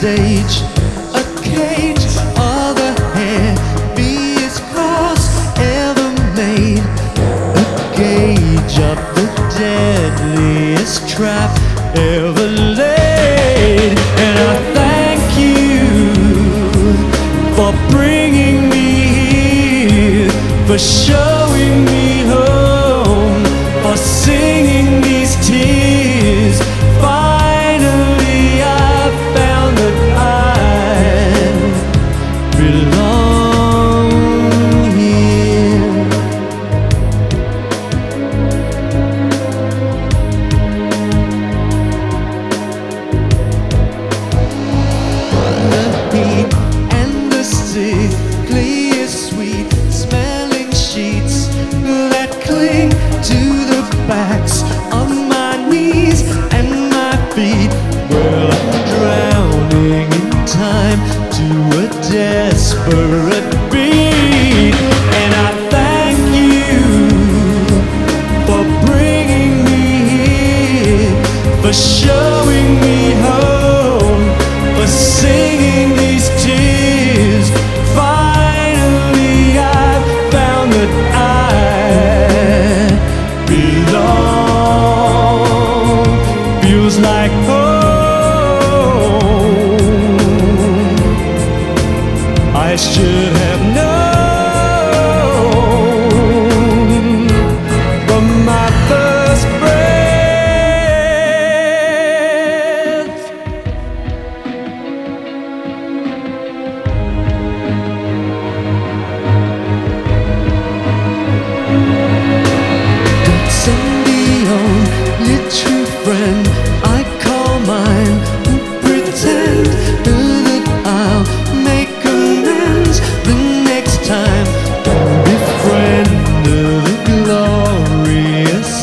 stage, a cage, all the heaviest cross ever made, a gauge of the deadliest trap ever laid. And I thank you for bringing me here, for showing me singing these tears. Finally, I found that I belong. Feels like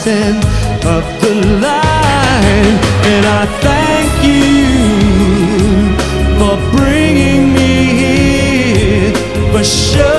crossing of the line. And I thank you for bringing me here for sure.